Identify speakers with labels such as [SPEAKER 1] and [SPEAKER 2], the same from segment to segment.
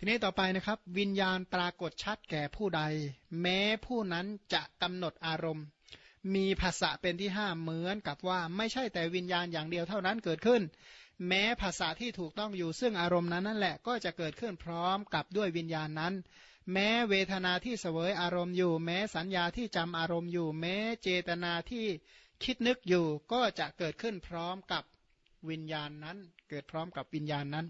[SPEAKER 1] ทีนี้ต่อไปนะครับ วิญญาณปรากฏชัดแก่ผู้ใด แม้ผู้นั้นจะกำหนดอารมณ์ มีภาษะเป็นที่ห้าเหมือนกับว่าไม่ใช่แต่วิญญาณอย่างเดียวเท่านั้นเกิดขึ้น แม้ภาษาที่ถูกต้องอยู่ซึ่งอารมณ์นั้นนั่นแหละก็จะเกิดขึ้นพร้อมกับด้วยวิญญาณนั้น แม้เวทนาที่เสวยอารมณ์อยู่ แม้สัญญาที่จำอารมณ์อยู่ แม้เจตนาที่คิดนึกอยู่ก็จะเกิดขึ้นพร้อมกับวิญญาณนั้น เกิดพร้อมกับวิญญาณนั้น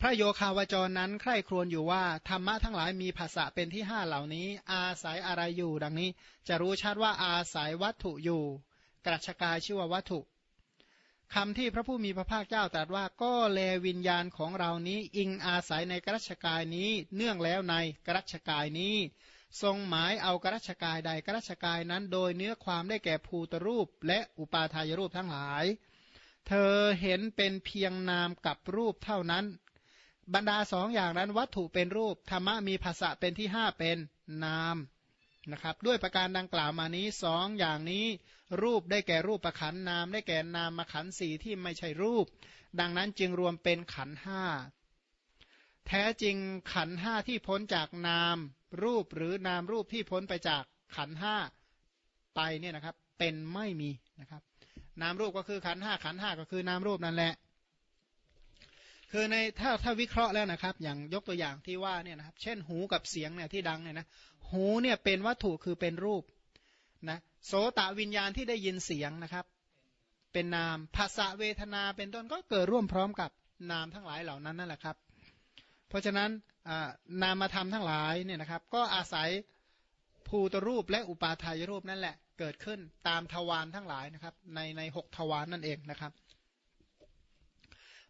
[SPEAKER 1] พระโยคาวจรนั้นใคร่ครวญอยู่ว่า ธรรมะทั้งหลายมีภาษาเป็นที่ห้าเหล่านี้ อาศัยอะไรอยู่ ดังนี้จะรู้ชัดว่าอาศัยวัตถุอยู่ กรัชกายชื่อว่าวัตถุคำที่พระผู้มีพระภาคเจ้าตรัสว่าก็แลวิญญาณของเรานี้อิงอาศัยในกรัชกายนี้ เนื่องแล้วในกรัชกายนี้ ทรงหมายเอากรัชกายใดกรัชกายนั้น โดยเนื้อความได้แก่ภูตรูป และอุปาทายรูปทั้งหลาย เธอเห็นเป็นเพียงนามกับรูปเท่านั้น บรรดาสองอย่างนั้นวัตถุเป็นรูปธรรมะมีภาษะเป็นที่ห้าเป็นนามนะครับด้วยประการดังกล่าวมานี้สองอย่างนี้รูปได้แก่รูปประขันนาม ได้แก่นามมาขันสีที่ไม่ใช่รูป ดังนั้นจึงรวมเป็นขันห้าแท้จริงขันห้าที่พ้นจากนาม รูปหรือนามรูปที่พ้นไปจากขันห้าไปเนี่ยนะครับเป็นไม่มีนะครับนามรูปก็คือขันห้าขันห้าก็คือนามรูปนั่นแหละ คือในถ้าถ้าวิเคราะห์แล้วนะครับ อย่างยกตัวอย่างที่ว่าเนี่ยนะครับ เช่นหูกับเสียงเนี่ยที่ดังเนี่ยนะหูเนี่ยเป็นวัตถุคือเป็นรูปนะโสตวิญญาณที่ได้ยินเสียงนะครับ เป็นนามภาษาเวทนาเป็นต้นก็เกิดร่วมพร้อมกับนามทั้งหลายเหล่านั้นนั่นแหละครับ เพราะฉะนั้นนามธรรมทั้งหลายเนี่ยนะครับ ก็อาศัยภูตรูปและอุปาทายรูปนั่นแหละ เกิดขึ้นตามทวารทั้งหลายนะครับ ในในหกทวารนนั่นเองนะครับ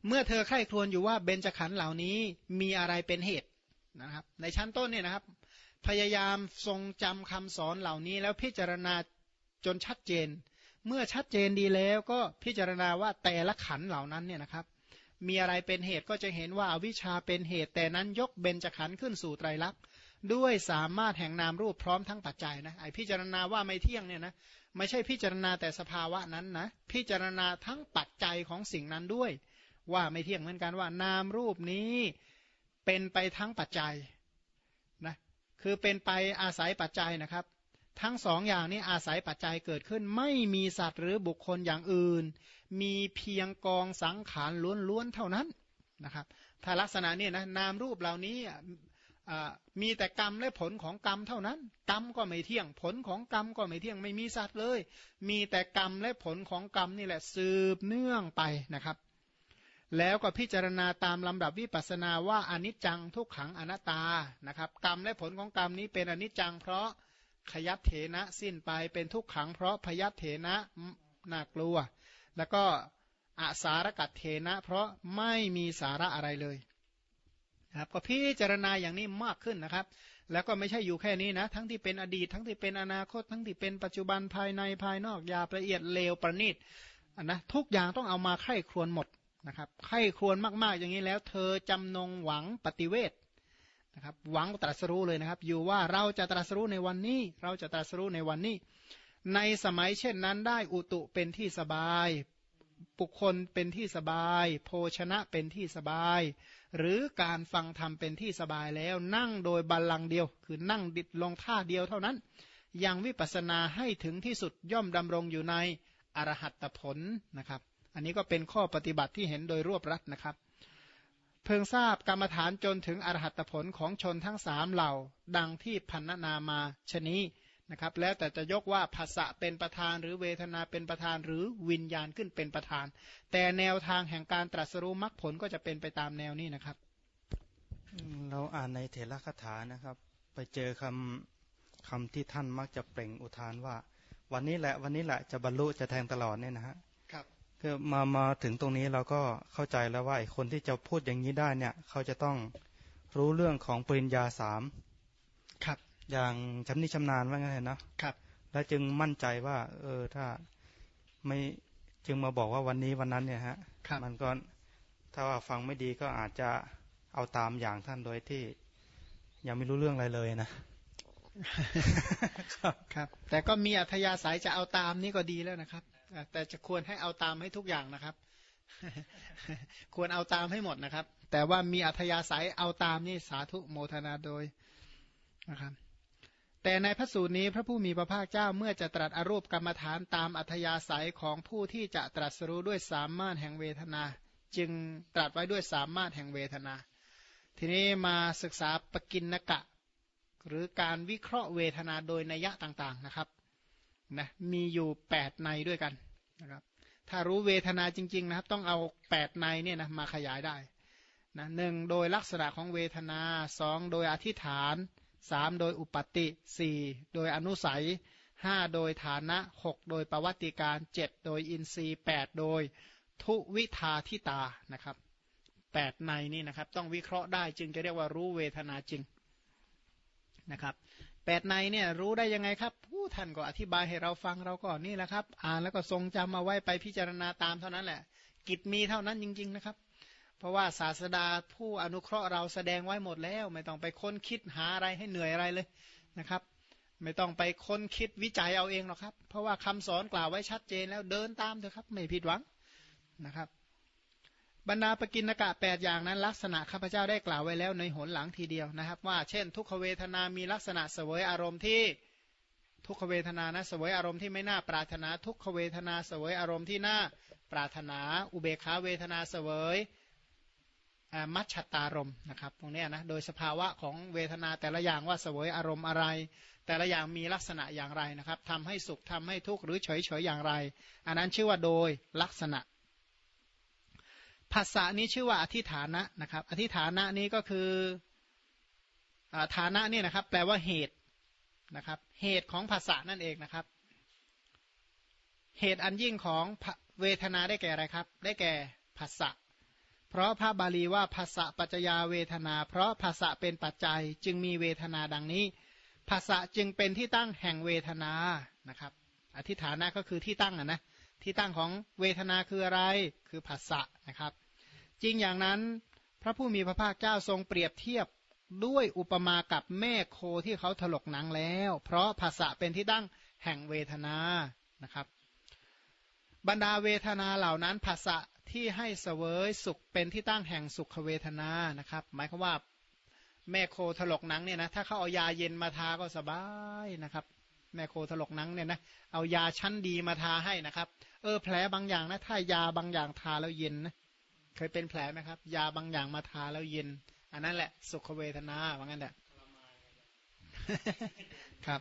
[SPEAKER 1] เมื่อเธอใคร่ครวญอยู่ว่าเบญจขันธ์เหล่านี้มีอะไรเป็นเหตุนะครับ ในชั้นต้นเนี่ยนะครับ พยายามทรงจำคำสอนเหล่านี้แล้วพิจารณาจนชัดเจน เมื่อชัดเจนดีแล้วก็พิจารณาว่าแต่ละขันเหล่านั้นเนี่ยนะครับ มีอะไรเป็นเหตุก็จะเห็นว่าวิชาเป็นเหตุแต่นั้นยกเบญจขันธ์ขึ้นสู่ไตรลักษณ์ด้วยสามารถแห่งนามรูปพร้อมทั้งปัจจัยนะไอพิจารณาว่าไม่เที่ยงเนี่ยนะไม่ใช่พิจารณาแต่สภาวะนั้นนะพิจารณาทั้งปัจจัยของสิ่งนั้นด้วย ว่าไม่เที่ยงเหมือนกันว่านามรูปนี้เป็นไปทั้งปัจจัยนะคือเป็นไปอาศัยปัจจัยนะครับ ทั้งสองอย่างนี้อาศัยปัจจัยเกิดขึ้น ไม่มีสัตว์หรือบุคคลอย่างอื่น มีเพียงกองสังขารล้วนๆเท่านั้นนะครับถ้าลักษณะนี้นะนามรูปเหล่านี้มีแต่กรรมและผลของกรรมเท่านั้น กรรมก็ไม่เที่ยง ผลของกรรมก็ไม่เที่ยงไม่มีสัตว์เลย มีแต่กรรมและผลของกรรมนี่แหละสืบเนื่องไปนะครับ แล้วก็พิจารณาตามลำดับวิปัสนาว่าอนิจจังทุกขังอนัตตานะครับ กรรมและผลของกรรมนี้เป็นอนิจจัง เพราะขยับเถนะสิ้นไปเป็นทุกขัง เพราะพยับเถนะน่ากลัว แล้วก็อาสารกัดเถนะ เพราะไม่มีสาระอะไรเลยครับก็พิจารณาอย่างนี้มากขึ้นนะครับ แล้วก็ไม่ใช่อยู่แค่นี้นะ ทั้งที่เป็นอดีตทั้งที่เป็นอนาคต ทั้งที่เป็นปัจจุบันภายในภายนอกยาละเอียดเลวประณีตนะทุกอย่างต้องเอามาไข้ครวนหมด นะครับไข้ควรมากๆอย่างนี้แล้ว เธอจำนงหวังปฏิเวทนะครับหวังตรัสรู้เลยนะครับ อยู่ว่าเราจะตรัสรู้ในวันนี้ เราจะตรัสรู้ในวันนี้ ในสมัยเช่นนั้นได้อุตุเป็นที่สบายบุคคลเป็นที่สบาย โภชนะเป็นที่สบาย หรือการฟังธรรมเป็นที่สบายแล้วนั่งโดยบัลลังก์เดียว คือนั่งดิดลงท่าเดียวเท่านั้น ยังวิปัสสนาให้ถึงที่สุดย่อมดำรงอยู่ในอรหัตผลนะครับ อันนี้ก็เป็นข้อปฏิบัติที่เห็นโดยรวบรัดนะครับ เพิ่งทราบกรรมฐานจนถึงอรหัตผลของชนทั้งสามเหล่า ดังที่พันนามาชนี้นะครับ แล้วแต่จะยกว่าภาษะเป็นประธาน หรือเวทนาเป็นประธานหรือวิญญาณขึ้นเป็นประธาน แต่แนวทางแห่งการตรัสรู้มรรคผลก็จะเป็นไปตามแนวนี้นะครับ
[SPEAKER 2] เราอ่านในเถรคถานะครับ ไปเจอคำคำที่ท่านมักจะเปล่งอุทานว่า วันนี้แหละวันนี้แหละจะบรรลุจะแทงตลอดเนี่ยนะฮะ คือมามาถึงตรงนี้เราก็เข้าใจแล้วว่าไอ้คนที่จะพูดอย่างนี้ได้เนี่ย เขาจะต้องรู้เรื่องของปริญญาสาม
[SPEAKER 1] ครับ
[SPEAKER 2] อย่างชำนิชำนาญว่างั้นนะครับ แล้วจึงมั่นใจว่า เออถ้าไม่จึงมาบอกว่าวันนี้วันนั้นเนี่ยฮะมันก็ถ้าว่าฟังไม่ดีก็อาจจะเอาตามอย่างท่านโดยที่ยังไม่รู้เรื่องอะไรเลยนะ
[SPEAKER 1] ครับครับ แต่ก็มีอัธยาศัยจะเอาตามนี่ก็ดีแล้วนะครับ แต่จะควรให้เอาตามให้ทุกอย่างนะครับ ควรเอาตามให้หมดนะครับ แต่ว่ามีอัธยาศัยเอาตามนี่สาธุโมทนาโดยนะครับแต่ในพระสูตรนี้พระผู้มีพระภาคเจ้าเมื่อจะตรัสอรูปกรรมฐานตามอัธยาศัยของผู้ที่จะตรัสรู้ด้วยสามารถแห่งเวทนา จึงตรัสไว้ด้วยสามารถแห่งเวทนา ทีนี้มาศึกษาปกินนกะ หรือการวิเคราะห์เวทนาโดยนัยะต่างๆนะครับ นะมีอยู่8ในด้วยกันนะครับ ถ้ารู้เวทนาจริง ๆ นะครับ ต้องเอา8ในเนี่ยนะมาขยายได้นะหนึ่งโดยลักษณะของเวทนา2โดยอธิษฐานสามโดยอุปติสี่โดยอนุสัยห้าโดยฐานะหกโดยประวัติการเจ็ดโดยอินทรีย์แปดโดยทุวิทาทิตานะครับแปดในนี่นะครับต้องวิเคราะห์ได้จึงจะเรียกว่ารู้เวทนาจริงนะครับแปดในเนี่ยรู้ได้ยังไงครับ ท่านก็อธิบายให้เราฟังเราก็นี่แหละครับ อ่านแล้วก็ทรงจำมาไว้ไปพิจารณาตามเท่านั้นแหละ กิจมีเท่านั้นจริง ๆนะครับ เพราะว่าศาสดาผู้อนุเคราะห์เราแสดงไว้หมดแล้ว ไม่ต้องไปค้นคิดหาอะไรให้เหนื่อยอะไรเลยนะครับ ไม่ต้องไปค้นคิดวิจัยเอาเองหรอกครับ เพราะว่าคำสอนกล่าวไว้ชัดเจนแล้วเดินตามเถอะครับ ไม่ผิดหวังนะครับบรรดาปกินกะแปดอย่างนั้นลักษณะข้าพเจ้าได้กล่าวไว้แล้วในหนหลังทีเดียวนะครับ ว่าเช่น ทุกขเวทนามีลักษณะเสวยอารมณ์ที่ ทุกขเวทนานะเสวยอารมณ์ที่ไม่น่าปรารถนา ทุกขเวทนาเสวยอารมณ์ที่น่าปรารถนา อุเบขาเวทนาเสวยมัชตารมนะครับตรงนี้นะโดยสภาวะของเวทนาแต่ละอย่างว่าสวยอารมณ์อะไร แต่ละอย่างมีลักษณะอย่างไรนะครับทำให้สุขทำให้ทุกข์หรือเฉยเฉยอย่างไร อันนั้นชื่อว่าโดยลักษณะภาษานี้ชื่อว่าอธิฐานะนะครับ อธิฐานะนี้ก็คือฐานะนี่นะครับ แปลว่าเหตุ นะครับ เหตุของภาษานั่นเองนะครับ เหตุอันยิ่งของเวทนาได้แก่อะไรครับ ได้แก่ภาษาเพราะพระบาลีว่าภาษะปัจจยาเวทนา เพราะภาษะเป็นปัจจัยจึงมีเวทนาดังนี้ ภาษะจึงเป็นที่ตั้งแห่งเวทนานะครับ อธิฐานะก็คือที่ตั้งนะที่ตั้งของเวทนาคืออะไรคือภาษะนะครับ จริงอย่างนั้นพระผู้มีพระภาคเจ้าทรงเปรียบเทียบ ด้วยอุปมากับแม่โคที่เขาถลกหนังแล้ว เพราะภาษะเป็นที่ตั้งแห่งเวทนานะครับ บรรดาเวทนาเหล่านั้นภาษะที่ให้เสวยสุขเป็นที่ตั้งแห่งสุขเวทนานะครับ หมายความว่าแม่โคถลกหนังเนี่ยนะถ้าเขาเอายาเย็นมาทาก็สบายนะครับ แม่โคถลกหนังเนี่ยนะเอายาชั้นดีมาทาให้นะครับ เออแผลบางอย่างนะถ้ายาบางอย่างทาแล้วเย็นนะเคยเป็นแผลไหมครับ ยาบางอย่างมาทาแล้วเย็น อันนั้นแหละ สุขเวทนาว่างั้นแหละครับ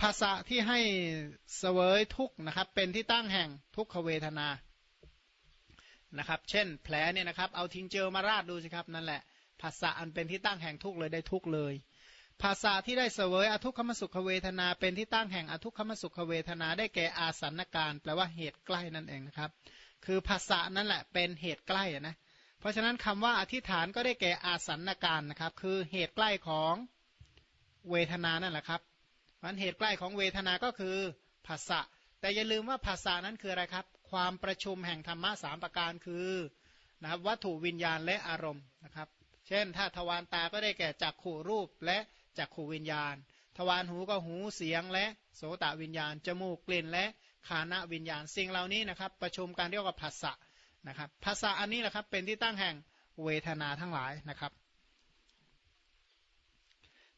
[SPEAKER 1] ภาษาที่ให้เสวยทุกนะครับ เป็นที่ตั้งแห่งทุกขเวทนานะครับ เช่น แผลเนี่ยนะครับ เอาทิ้งเจลมาราดดูสิครับนั่นแหละ ภาษาอันเป็นที่ตั้งแห่งทุกเลยได้ทุกเลย ภาษาที่ได้เสวยอทุกขมสุขเวทนา เป็นที่ตั้งแห่งอทุกขมสุขเวทนา ได้แก่อาสันการแปลว่าเหตุใกล้นั่นเองนะครับ คือภาษานั่นแหละเป็นเหตุใกล้นะเพราะฉะนั้นคำว่าอธิษฐานก็ได้แก่อาสันการนะครับ คือเหตุใกล้ของเวทนานั่นแหละครับมันเหตุใกล้ของเวทนาก็คือภาษาแต่อย่าลืมว่าภาษานั้นคืออะไรครับ ความประชุมแห่งธรรมะสามประการคือนะครับวัตถุวิญญาณและอารมณ์นะครับ เช่น ถ้าทวารตาก็ได้แก่จักขู่รูปและจักขู่วิญญาณ ทวารหูก็หูเสียงและโสตวิญญาณ จมูกกลิ่นและคานะวิญญาณ สิ่งเหล่านี้นะครับ ประชุมการเรียกว่าภาษะ นะครับภาษาอันนี้แหละครับเป็นที่ตั้งแห่งเวทนาทั้งหลายนะครับ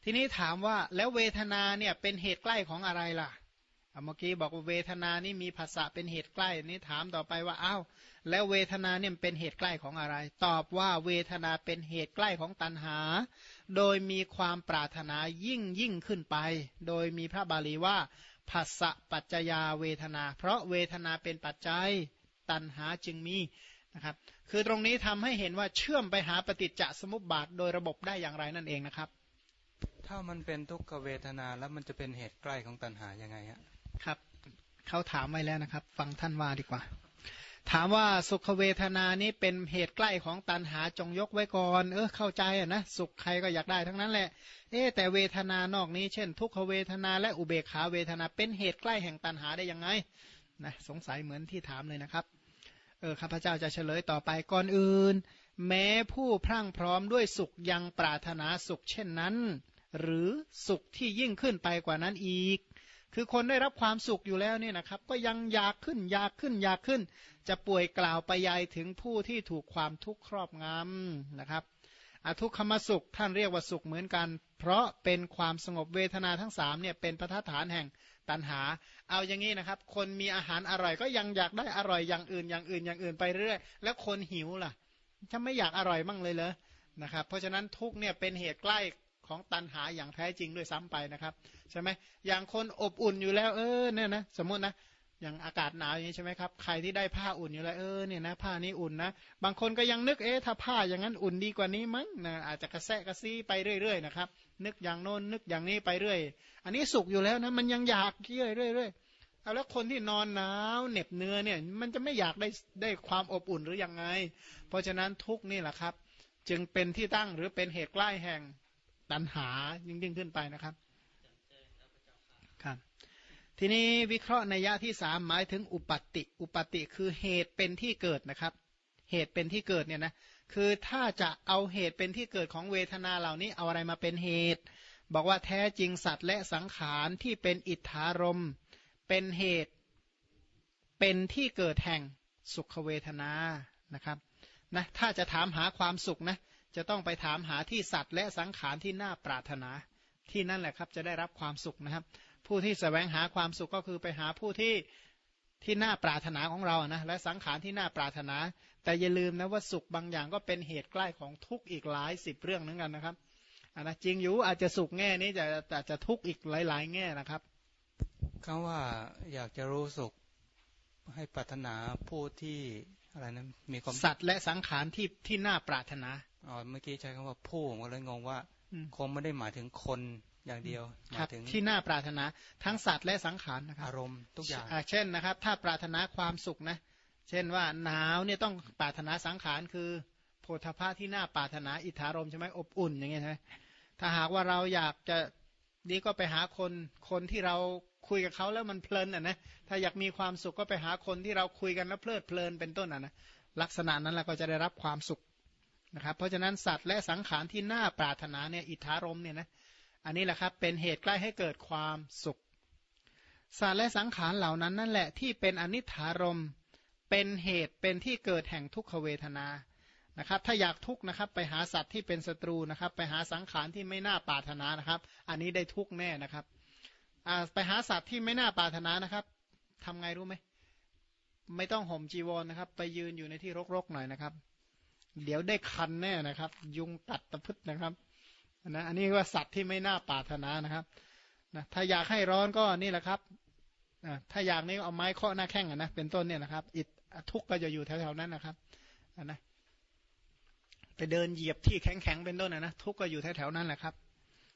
[SPEAKER 1] ทีนี้ถามว่าแล้วเวทนาเนี่ยเป็นเหตุใกล้ของอะไรล่ะเมื่อกี้บอกว่าเวทนานี่มีภาษาเป็นเหตุใกล้นี่ถามต่อไปว่าอ้าวแล้วเวทนาเนี่ยเป็นเหตุใกล้ของอะไร ตอบว่าเวทนาเป็นเหตุใกล้ของตัณหา โดยมีความปรารถนายิ่งยิ่งขึ้นไป โดยมีพระบาลีว่าภาษะปัจจยาเวทนา เพราะเวทนาเป็นปัจจัย ตัณหาจึงมีนะครับ คือตรงนี้ทำให้เห็นว่าเชื่อมไปหาปฏิจจสมุปบาทโดยระบบได้อย่างไรนั่นเองนะครับ
[SPEAKER 2] ถ้ามันเป็นทุกขเวทนาแล้วมันจะเป็นเหตุใกล้ของตัณหายังไงฮะ
[SPEAKER 1] ครับเขาถามไว้แล้วนะครับ ฟังท่านว่าดีกว่า ถามว่าสุขเวทนานี้เป็นเหตุใกล้ของตันหาจงยกไว้ก่อน เออเข้าใจอะนะสุขใครก็อยากได้ทั้งนั้นแหละ เอ๊แต่เวทนานอกนี้เช่น ทุกขเวทนาและอุเบกขาเวทนาเป็นเหตุใกล้แห่งตันหาได้ยังไงนะสงสัยเหมือนที่ถามเลยนะครับเออข้าพเจ้าจะเฉลยต่อไปก่อนอื่น แม้ผู้พรั่งพร้อมด้วยสุขยังปรารถนาสุขเช่นนั้น หรือสุขที่ยิ่งขึ้นไปกว่านั้นอีก คือคนได้รับความสุขอยู่แล้วเนี่ยนะครับ ก็ยังอยากขึ้นอยากขึ้นอยากขึ้น จะป่วยกล่าวไปยายถึงผู้ที่ถูกความทุกข์ครอบงำนะครับอทุกขมสุขท่านเรียกว่าสุขเหมือนกัน เพราะเป็นความสงบเวทนาทั้งสามเนี่ยเป็นประฐานแห่ง ตัณหา เอาอย่างนี้นะครับ คนมีอาหารอร่อยก็ยังอยากได้อร่อยอย่างอื่นอย่างอื่นอย่างอื่นไปเรื่อย แล้วคนหิวล่ะจะไม่อยากอร่อยมั่งเลยเหรอนะครับ เพราะฉะนั้นทุกเนี่ยเป็นเหตุใกล้ของตันหาอย่างแท้จริงด้วยซ้ำไปนะครับ ใช่ไหมอย่างคนอบอุ่นอยู่แล้วเออเนี่ยนะสมมตินะ อย่างอากาศหนาวอย่างนี้ใช่ไหมครับใครที่ได้ผ้าอุ่นอยู่แล้วเออเนี่ยนะผ้านี้อุ่นนะ บางคนก็ยังนึกเอ๊ะถ้าผ้าอย่างนั้นอุ่นดีกว่านี้มั้งนะอาจจะกระแสะกระซีไปเรื่อยๆนะครับ นึกอย่างโน้นนึกอย่างนี้ไปเรื่อย อันนี้สุกอยู่แล้วนะมันยังอยากเรื่อยเรื่อยเอาแล้วคนที่นอนหนาวเหน็บเนื้อเนี่ยมันจะไม่อยากได้ได้ความอบอุ่นหรือยังไง เพราะฉะนั้นทุกนี่แหละครับ จึงเป็นที่ตั้งหรือเป็นเหตุใกล้แห่งตัณหายิ่งยิ่งขึ้นไปนะครับ ทีนี้วิเคราะห์ในยะที่สามหมายถึงอุปติ อุปติคือเหตุเป็นที่เกิดนะครับ เหตุเป็นที่เกิดเนี่ยนะ คือถ้าจะเอาเหตุเป็นที่เกิดของเวทนาเหล่านี้เอาอะไรมาเป็นเหตุ บอกว่าแท้จริงสัตว์และสังขารที่เป็นอิทธารม เป็นเหตุ เป็นที่เกิดแห่งสุขเวทนานะครับนะถ้าจะถามหาความสุขนะจะต้องไปถามหาที่สัตว์และสังขารที่น่าปรารถนา ที่นั่นแหละครับจะได้รับความสุขนะครับ ผู้ที่แสวงหาความสุขก็คือไปหาผู้ที่ที่น่าปรารถนาของเรานะและสังขารที่น่าปรารถนา แต่อย่าลืมนะว่าสุขบางอย่างก็เป็นเหตุใกล้ของทุกข์อีกหลายสิบเรื่องนึงกันนะครับอันนะจริงอยู่อาจจะสุขแง่นี้จะแต่จะทุกข์อีกหลาย ๆ แง่นะครับ
[SPEAKER 2] คำว่าอยากจะรู้สุขให้ปรารถนาผู้ที่อะไรนะมีความ
[SPEAKER 1] สัตว์และสังขารที่ที่น่าปรารถนา
[SPEAKER 2] อ๋อเมื่อกี้ใช้คำว่าผู้ผมก็เลยงงว่า คงไม่ได้หมายถึงคน อย่างเดียวหมายถึง
[SPEAKER 1] ที่น่าปรารถนาทั้งสัตว์และสังขารนะครับ
[SPEAKER 2] อารมณ์ทุกอย่าง
[SPEAKER 1] เช่นนะครับ ถ้าปรารถนาความสุขนะ เช่นว่าหนาวเนี่ยต้องปรารถนาสังขารคือโพธาภาที่น่าปรารถนาอิทธารมใช่ไหมอบอุ่นอย่างเงี้ยใช่ไหมถ้าหากว่าเราอยากจะนี่ก็ไปหาคนคนที่เราคุยกับเขาแล้วมันเพลินอะนะถ้าอยากมีความสุขก็ไปหาคนที่เราคุยกันแล้วเพลิดเพลินเป็นต้นอะนะลักษณะนั้นเราก็จะได้รับความสุขนะครับ เพราะฉะนั้นสัตว์และสังขารที่น่าปรารถนาเนี่ยอิทธารมเนี่ยนะ อันนี้แหละครับเป็นเหตุใกล้ให้เกิดความสุขสัตว์และสังขารเหล่านั้นนั่นแหละที่เป็นอนิถารมเป็นเหตุเป็นที่เกิดแห่งทุกขเวทนานะครับ ถ้าอยากทุกข์นะครับ ไปหาสัตว์ที่เป็นศัตรูนะครับ ไปหาสังขารที่ไม่น่าปรารถนานะครับ อันนี้ได้ทุกข์แน่นะครับไปหาสัตว์ที่ไม่น่าปรารถนานะครับทำไงรู้ไหมไม่ต้องห่มจีวรนะครับ ไปยืนอยู่ในที่รกๆหน่อยนะครับ เดี๋ยวได้คันแน่นะครับ ยุงตัดตะพึดนะครับ นะอันนี้ว่าสัตว์ที่ไม่น่าปรารถนานะครับนะถ้าอยากให้ร้อนก็นี่แหละครับถ้าอยากนี่เอาไม้เคาะหน้าแข้งนะเป็นต้นเนี่ยนะครับ อิดทุกก็จะอยู่แถวๆนั้นนะครับนะไปเดินเหยียบที่แข็งๆเป็นต้นนะนะทุกก็อยู่แถวๆนั้นแหละครับ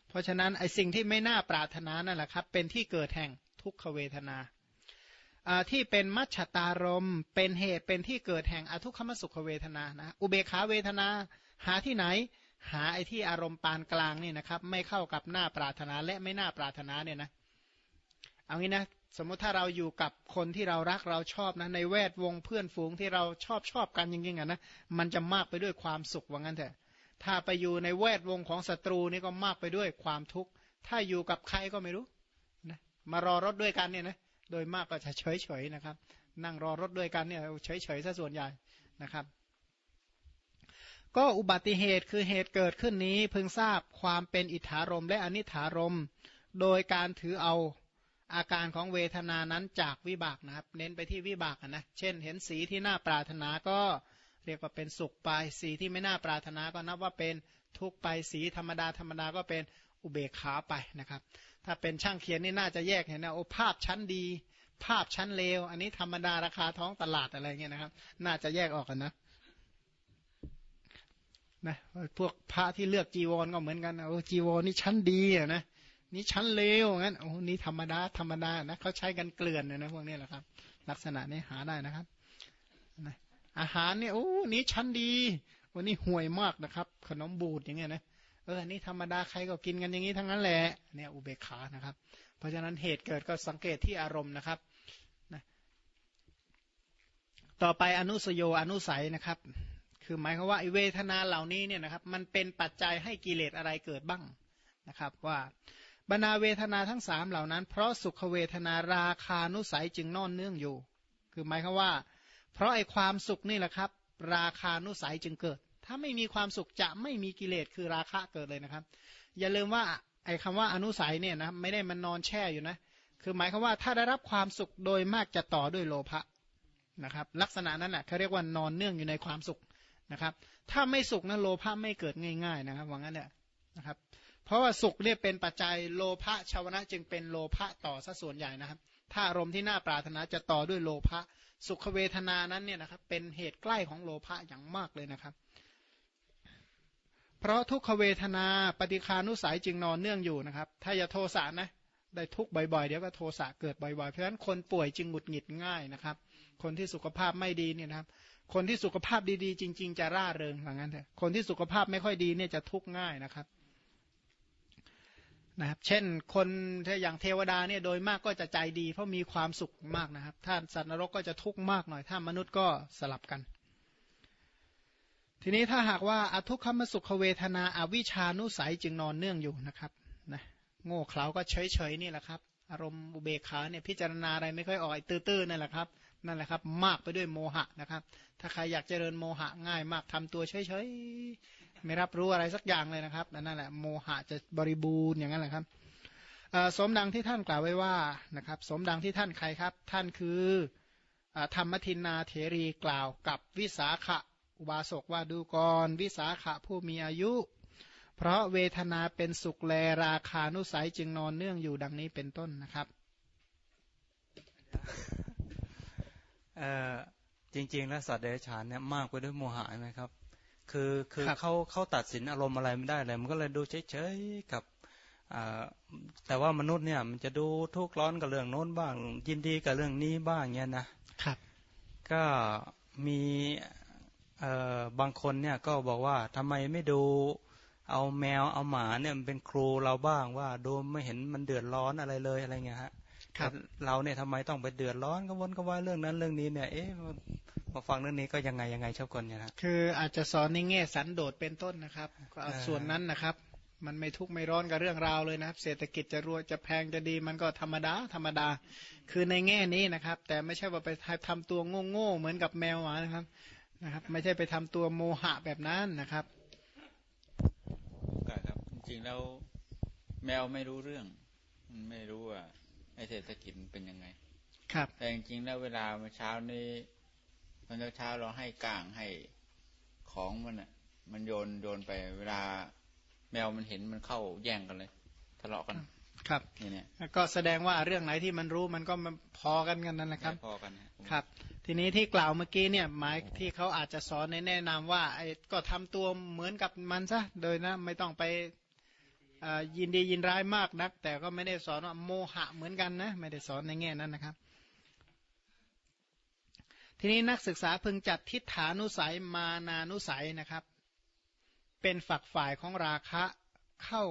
[SPEAKER 1] เพราะฉะนั้นไอ้สิ่งที่ไม่น่าปรารถนานั่นแหละครับ เป็นที่เกิดแห่งทุกขเวทนาที่เป็นมัชตารมเป็นเหตุเป็นที่เกิดแห่งอทุกขมสุขเวทนานะอุเบขาเวทนาหาที่ไหน หาไอ้ที่อารมณ์ปานกลางนี่นะครับ ไม่เข้ากับหน้าปรารถนาและไม่น่าปรารถนาเนี่ยนะเอางี้นะสมมติถ้าเราอยู่กับคนที่เรารักเราชอบนะในแวดวงเพื่อนฝูงที่เราชอบชอบกันจริงๆอะนะมันจะมากไปด้วยความสุขว่างั้นเถอะถ้าไปอยู่ในแวดวงของศัตรูนี่ก็มากไปด้วยความทุกข์ถ้าอยู่กับใครก็ไม่รู้นะมารอรถด้วยกันเนี่ยนะโดยมากก็จะเฉยเฉยนะครับ นั่งรอรถด้วยกันเนี่ยเฉยเฉยซะส่วนใหญ่นะครับ ก็อุบัติเหตุคือเหตุเกิดขึ้นนี้เพิ่งทราบความเป็นอิทธารมและอนิถารม โดยการถือเอาอาการของเวทนานั้นจากวิบากนะครับ เน้นไปที่วิบากนะเช่น เห็นสีที่น่าปรารถนาก็เรียกว่าเป็นสุขไปสีที่ไม่น่าปรารถนาก็นับว่าเป็นทุกไปสีธรรมดาธรรมดาก็เป็นอุเบกขาไปนะครับ ถ้าเป็นช่างเขียนนี่น่าจะแยกเห็นนะโอภาพชั้นดี ภาพชั้นเลว อันนี้ธรรมดาราคาท้องตลาดอะไรเงี้ยนะครับ น่าจะแยกออกกันนะ นะพวกพระที่เลือกจีวรก็เหมือนกันโอ้จีวรนี่ชั้นดีอะนะนี่ชั้นเลวงั้นโอ้นี่ธรรมดาธรรมดานะเขาใช้กันเกลื่อนนะพวกนี้แหละครับ ลักษณะนี้หาได้นะครับนะอาหารเนี่ยโอ้นี่ชั้นดีวันนี้ห่วยมากนะครับ ขนมบูดอย่างเงี้ยนะเออนี่ธรรมดาใครก็กินกันอย่างนี้ทั้งนั้นแหละเนี่ยอุเบกขานะครับ เพราะฉะนั้นเหตุเกิดก็สังเกตที่อารมณ์นะครับนะต่อไปอนุสโยอนุสัยนะครับ คือหมายความว่าเวทนาเหล่านี้เนี่ยนะครับมันเป็นปัจจัยให้กิเลสอะไรเกิดบ้างนะครับว่าบรรดาเวทนาทั้งสามเหล่านั้น เพราะสุขเวทนาราคานุสัยจึงนอนเนื่องอยู่ คือหมายความว่า เพราะไอความสุขนี่แหละครับ ราคานุสัยจึงเกิด ถ้าไม่มีความสุขจะไม่มีกิเลสคือราคะเกิดเลยนะครับ อย่าลืมว่าไอคำว่าอนุสัยเนี่ยนะไม่ได้มันนอนแช่อยู่นะคือหมายความว่าถ้าได้รับความสุขโดยมากจะต่อด้วยโลภะนะครับ ลักษณะนั้นแหละเขาเรียกว่านอนเนื่องอยู่ในความสุข นะครับ ถ้าไม่สุขนะโลภะไม่เกิดง่าย ๆ นะครับว่างั้นแหละนะครับ เพราะว่าสุขเนี่ยเป็นปัจจัยโลภะชาวนะจึงเป็นโลภะต่อซะส่วนใหญ่นะครับ ถ้าอารมณ์ที่น่าปรารถนาจะต่อด้วยโลภะสุขเวทนานั้นเนี่ยนะครับ เป็นเหตุใกล้ของโลภะอย่างมากเลยนะครับ เพราะทุกขเวทนาปฏิคานุสัยจึงนอนเนื่องอยู่นะครับ ถ้าอย่าโทสะนะได้ทุกบ่อยๆ เดี๋ยวก็โทสะเกิดบ่อยๆ เพราะฉะนั้นคนป่วยจึงหงุดหงิดง่ายนะครับ คนที่สุขภาพไม่ดีเนี่ยนะครับ คนที่สุขภาพดีๆ จริง ๆ จะร่าเริงอย่างนั้นเถอะคนที่สุขภาพไม่ค่อยดีเนี่ยจะทุกข์ง่ายนะครับนะครับเช่นคนถ้าอย่างเทวดาเนี่ยโดยมากก็จะใจดี เพราะมีความสุขมากนะครับ ถ้าสัตว์นรกก็จะทุกข์มากหน่อย ถ้ามนุษย์ก็สลับกัน ทีนี้ถ้าหากว่าอทุกขมสุขเวทนาอาวิชานุสัยจึงนอนเนื่องอยู่นะครับนะโง่เขลาก็เฉยเฉยนี่แหละครับ อารมณ์อุเบกขาเนี่ยพิจารณาอะไรไม่ค่อยออกตื้อๆนั่นแหละครับ นั่นแหละครับ มากไปด้วยโมหะนะครับ ถ้าใครอยากเจริญโมหะง่ายมากทำตัวเฉยๆไม่รับรู้อะไรสักอย่างเลยนะครับนั่นแหละโมหะจะบริบูรณ์อย่างนั้นแหละครับสมดังที่ท่านกล่าวไว้ว่านะครับ สมดังที่ท่านใครครับ ท่านคือธรรมทินนาเถรีกล่าวกับวิสาขะอุบาสกว่าดูกรวิสาขะผู้มีอายุ เพราะเวทนาเป็นสุขแลราคานุสัยจึงนอนเนื่องอยู่ดังนี้เป็นต้นนะครับ
[SPEAKER 2] จริง ๆ แล้วสัตว์เดรัจฉานเนี่ยมากไปด้วยโมหะไหมครับ คือคือเขาเขาตัดสินอารมณ์อะไรไม่ได้เลยมันก็เลยดูเฉยๆกับแต่ว่ามนุษย์เนี่ยมันจะดูทุกข์ร้อนกับเรื่องโน้นบ้าง ยินดีกับเรื่องนี้บ้างเงี้ยนะครับ ก็มีบางคนเนี่ยก็บอกว่าทำไมไม่ดูเอาแมวเอาหมาเนี่ยมันเป็นครูเราบ้างว่าดูไม่เห็นมันเดือดร้อนอะไรเลยอะไรเงี้ยฮะ เราเนี่ยทำไมต้องไปเดือดร้อนกังวลกังวายเรื่องนั้นเรื่องนี้เนี่ยเอ๊ะพอฟังเรื่องนี้ก็ยังไงยังไงชอบคนเนี่ยนะ
[SPEAKER 1] คืออาจจะสอนในแง่สันโดษเป็นต้นนะครับก็เอาส่วนนั้นนะครับ มันไม่ทุกข์ไม่ร้อนกับเรื่องราวเลยนะครับ เศรษฐกิจจะรวยจะแพงจะดี มันก็ธรรมดาธรรมดา คือในแง่นี้นะครับ แต่ไม่ใช่ว่าไปทำตัวโง่ๆเหมือนกับแมวหมานะครับนะครับ ไม่ใช่ไปทำตัวโมหะแบบนั้นนะครับ
[SPEAKER 3] ครับจริงๆแล้วแมวไม่รู้เรื่องมันไม่รู้ว่า ไอเศรษฐกิจเป็นยังไง
[SPEAKER 1] ครับ
[SPEAKER 3] แต่จริงๆแล้วเวลาเมื่อเช้านี้ตอนเช้าเราให้ก้างให้ของมันอะ มันโยนโยนไปเวลาแมวมันเห็นมันเข้าแย่งกันเลย ทะเลาะกัน
[SPEAKER 1] ครับนี่เนี่ยก็แสดงว่าเรื่องไหนที่มันรู้มันก็มันพอกันกันนั่นแหละครับ
[SPEAKER 3] พอกัน
[SPEAKER 1] ครับ ทีนี้ที่กล่าวเมื่อกี้เนี่ยหมายที่เขาอาจจะสอนในแนะนำว่าไอ้ก็ทำตัวเหมือนกับมันซะโดยนะ ไม่ต้องไป ยินดียินร้ายมากนัก แต่ก็ไม่ได้สอนว่าโมหะเหมือนกันนะ ไม่ได้สอนในแง่นั้นนะครับ ทีนี้นักศึกษาพึงจัดทิฏฐานุสัยมานานุสัยนะครับ เป็นฝักฝ่ายของราคะเข้า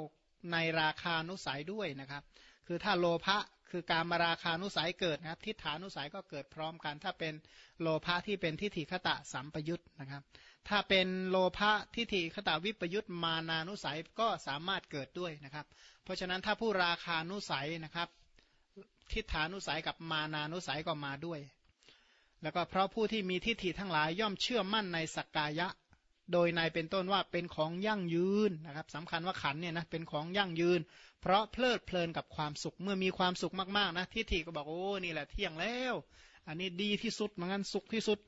[SPEAKER 1] ในราคานุสัยด้วยนะครับ คือถ้าโลภะคือการมาราคานุสัยเกิดนะครับ ทิฏฐานุสัยก็เกิดพร้อมกัน ถ้าเป็นโลภะที่เป็นทิฏฐิคตะสัมปยุตนะครับ ถ้าเป็นโลภะทิฏฐิคตะวิปยุตมานานุสัยก็สามารถเกิดด้วยนะครับ เพราะฉะนั้นถ้าผู้ราคานุสัยนะครับ ทิฏฐานุสัยกับมานานุสัยก็มาด้วย แล้วก็เพราะผู้ที่มีทิฏฐิทั้งหลายย่อมเชื่อมั่นในสักกายะ โดยในเป็นต้นว่าเป็นของยั่งยืนนะครับสำคัญว่าขันเนี่ยนะเป็นของยั่งยืน เพราะเพลิดเพลินกับความสุขเมื่อมีความสุขมากๆนะทิฏฐิก็บอกโอ้นี่แหละเที่ยงแล้ว อันนี้ดีที่สุดเหมือนกันสุขที่สุด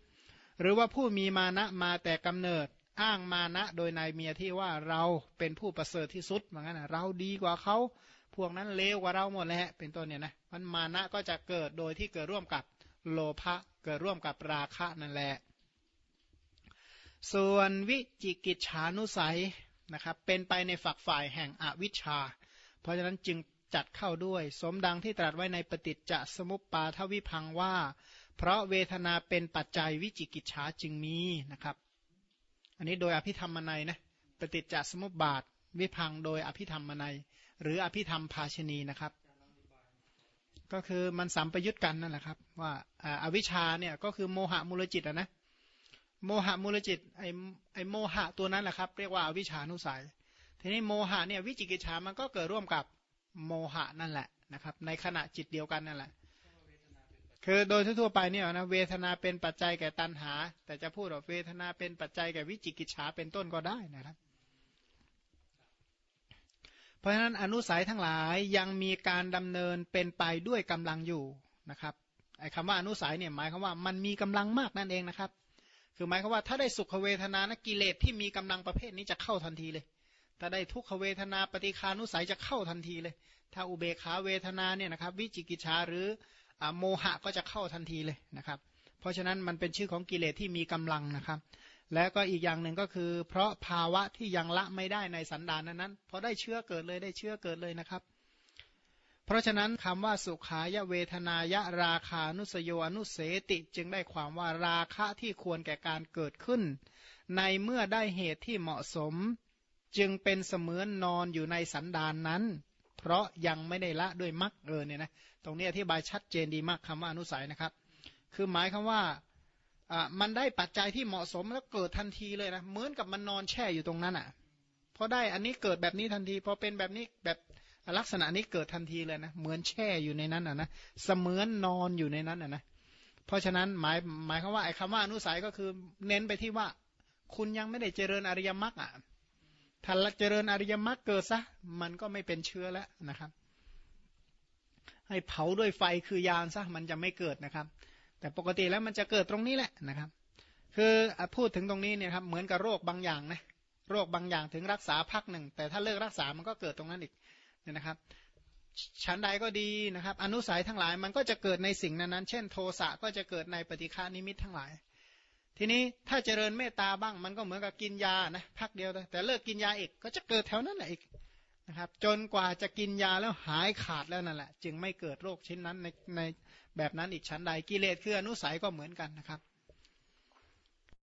[SPEAKER 1] หรือว่าผู้มีมานะมาแต่กำเนิดอ้างมานะโดยในเมียที่ว่าเราเป็นผู้ประเสริฐที่สุดเหมือนกันนะเราดีกว่าเขาพวกนั้นเลวกว่าเราหมดแล้วเป็นต้นเนี่ยนะมันมานะก็จะเกิดโดยที่เกิดร่วมกับโลภะเกิดร่วมกับราคะนั่นแหละ ส่วนวิจิกิจฉานุสัยนะครับเป็นไปในฝักฝ่ายแห่งอวิชชา เพราะฉะนั้นจึงจัดเข้าด้วย สมดังที่ตรัสไว้ในปฏิจจสมุปปาทวิพังว่า เพราะเวทนาเป็นปัจจัยวิจิกิจฉาจึงมีนะครับ อันนี้โดยอภิธรรมนัยนะปฏิจจสมุปบาท วิพังโดยอภิธรรมนัย หรืออภิธรรมภาชนีนะครับ ก็คือมันสัมปยุตกันนั่นแหละครับ ว่าอาวิชาเนี่ยก็คือโมหะมูลจิตอะนะโมหะมูลจิตไอไอโมหะตัวนั้นแหละครับ เรียกว่าอาวิชานุสัย ทีนี้โมหะเนี่ยวิจิกิจฉามันก็เกิดร่วมกับโมหะนั่นแหละนะครับ ในขณะจิตเดียวกันนั่นแหละ คือโดยทั่วไปเนี่ยนะเวทนาเป็นปัจจัยแก่ตัณหา แต่จะพูดว่าเวทนาเป็นปัจจัยแก่วิจิกิจฉาเป็นต้นก็ได้นะครับ เพราะฉะนั้นอนุสัยทั้งหลายยังมีการดำเนินเป็นไปด้วยกำลังอยู่นะครับไอ้คำว่าอนุสัยเนี่ยหมายความว่ามันมีกำลังมากนั่นเองนะครับ คือหมายความว่าถ้าได้สุขเวทนานะกิเลสที่มีกำลังประเภทนี้จะเข้าทันทีเลยถ้าได้ทุกขเวทนาปฏิคานุสัยจะเข้าทันทีเลย ถ้าอุเบขาเวทนาเนี่ยนะครับ วิจิกิจฉาหรือ โมหะก็จะเข้าทันทีเลยนะครับ เพราะฉะนั้นมันเป็นชื่อของกิเลสที่มีกำลังนะครับ แล้วก็อีกอย่างหนึ่งก็คือ เพราะภาวะที่ยังละไม่ได้ในสันดานนั้นพอได้เชื้อเกิดเลยได้เชื้อเกิดเลยนะครับ เพราะฉะนั้นคำว่าสุขายเวทนายะราคานุสโยอนุเสติจึงได้ความว่าราคะที่ควรแก่การเกิดขึ้น ในเมื่อได้เหตุที่เหมาะสม จึงเป็นเสมือนนอนอยู่ในสันดานนั้น เพราะยังไม่ได้ละด้วยมรรคเออเนี่ยนะตรงนี้อธิบายชัดเจนดีมากคำว่าอนุสัยนะครับ คือหมายคำว่ามันได้ปัจจัยที่เหมาะสมแล้วเกิดทันทีเลยนะเหมือนกับมันนอนแช่อยู่ตรงนั้นอะพอได้อันนี้เกิดแบบนี้ทันทีพอเป็นแบบนี้แบบลักษณะนี้เกิดทันทีเลยนะเหมือนแช่อยู่ในนั้นอะนะเสมือนนอนอยู่ในนั้นอะนะเพราะฉะนั้นหมายหมายคำว่าไอ้คำว่าอนุสัยก็คือเน้นไปที่ว่า คุณยังไม่ได้เจริญอริยมรรคอะ ถ้าเจริญอริยมรรคเกิดซะมันก็ไม่เป็นเชื้อแล้วนะครับ ให้เผาด้วยไฟคือยานซะมันจะไม่เกิดนะครับ แต่ปกติแล้วมันจะเกิดตรงนี้แหละนะครับ คือพูดถึงตรงนี้เนี่ยครับเหมือนกับโรคบางอย่างนะโรคบางอย่างถึงรักษาพักหนึ่ง แต่ถ้าเลิกรักษามันก็เกิดตรงนั้นอีกเนี่ยนะครับชั้นใดก็ดีนะครับ อนุสัยทั้งหลายมันก็จะเกิดในสิ่งนั้นๆ เช่นโทสะก็จะเกิดในปฏิฆานิมิตทั้งหลาย ทีนี้ถ้าเจริญเมตตาบ้างมันก็เหมือนกับกินยานะพักเดียวแต่เลิกกินยาอีกก็จะเกิดแถวนั้นแหละอีกนะครับ จนกว่าจะกินยาแล้วหายขาดแล้วนั่นแหละ จึงไม่เกิดโรคชิ้นนั้นในในแบบนั้นอีกชั้นใดกิเลสคืออนุสัยก็เหมือนกันนะครับ